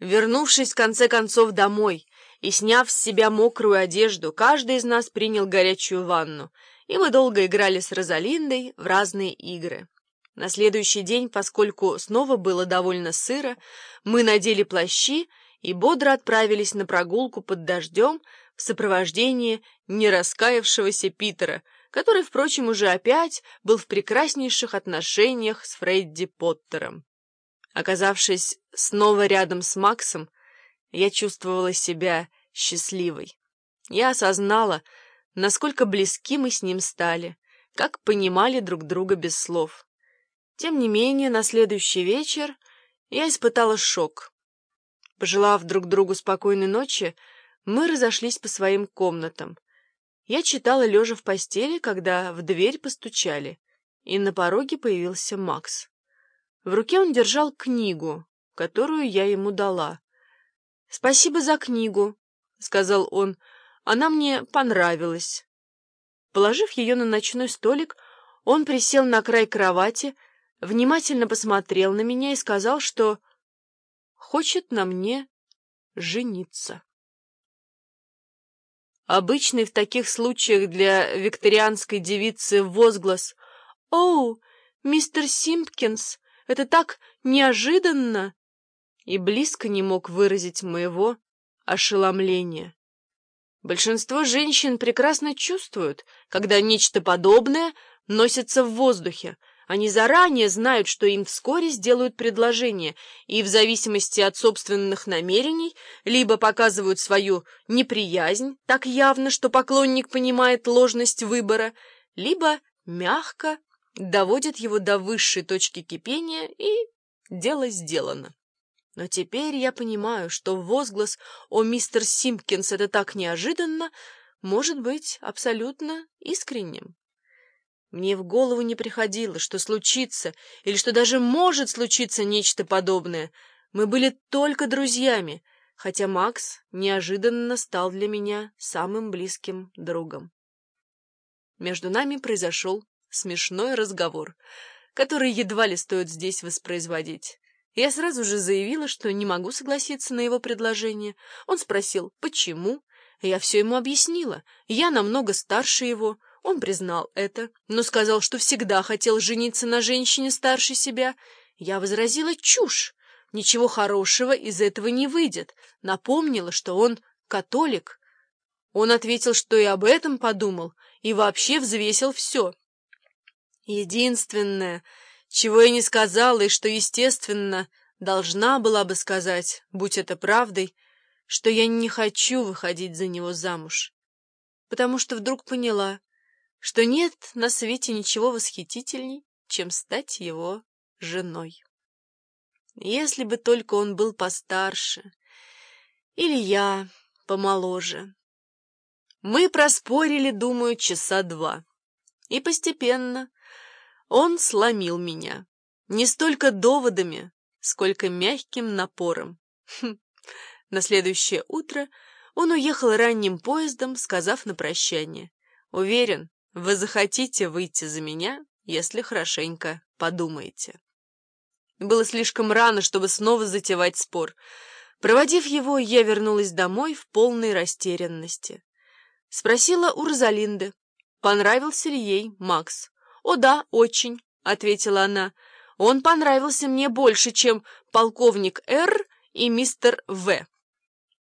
Вернувшись, в конце концов, домой и сняв с себя мокрую одежду, каждый из нас принял горячую ванну, и мы долго играли с Розалиндой в разные игры. На следующий день, поскольку снова было довольно сыро, мы надели плащи и бодро отправились на прогулку под дождем в сопровождении нераскаявшегося Питера, который, впрочем, уже опять был в прекраснейших отношениях с Фредди Поттером. Оказавшись снова рядом с Максом, я чувствовала себя счастливой. Я осознала, насколько близки мы с ним стали, как понимали друг друга без слов. Тем не менее, на следующий вечер я испытала шок. Пожелав друг другу спокойной ночи, мы разошлись по своим комнатам. Я читала лежа в постели, когда в дверь постучали, и на пороге появился Макс. В руке он держал книгу, которую я ему дала. «Спасибо за книгу», — сказал он. «Она мне понравилась». Положив ее на ночной столик, он присел на край кровати, внимательно посмотрел на меня и сказал, что хочет на мне жениться. Обычный в таких случаях для викторианской девицы возглас «Оу, мистер Симпкинс!» Это так неожиданно!» И близко не мог выразить моего ошеломления. Большинство женщин прекрасно чувствуют, когда нечто подобное носится в воздухе. Они заранее знают, что им вскоре сделают предложение, и в зависимости от собственных намерений либо показывают свою неприязнь так явно, что поклонник понимает ложность выбора, либо мягко доводит его до высшей точки кипения, и дело сделано. Но теперь я понимаю, что возглас «О, мистер Симпкинс, это так неожиданно!» может быть абсолютно искренним. Мне в голову не приходило, что случится, или что даже может случиться нечто подобное. Мы были только друзьями, хотя Макс неожиданно стал для меня самым близким другом. Между нами произошел смешной разговор, который едва ли стоит здесь воспроизводить. Я сразу же заявила, что не могу согласиться на его предложение. Он спросил, почему. Я все ему объяснила. Я намного старше его. Он признал это, но сказал, что всегда хотел жениться на женщине старше себя. Я возразила чушь. Ничего хорошего из этого не выйдет. Напомнила, что он католик. Он ответил, что и об этом подумал, и вообще взвесил все. Единственное, чего я не сказала и что, естественно, должна была бы сказать, будь это правдой, что я не хочу выходить за него замуж, потому что вдруг поняла, что нет на свете ничего восхитительней, чем стать его женой. Если бы только он был постарше, или я помоложе. Мы проспорили, думаю, часа два, и постепенно он сломил меня. Не столько доводами, сколько мягким напором. Хм. На следующее утро он уехал ранним поездом, сказав на прощание. «Уверен, вы захотите выйти за меня, если хорошенько подумаете». Было слишком рано, чтобы снова затевать спор. Проводив его, я вернулась домой в полной растерянности. Спросила у Розалинды, понравился ли ей Макс. «О да, очень», — ответила она. «Он понравился мне больше, чем полковник Р. и мистер В».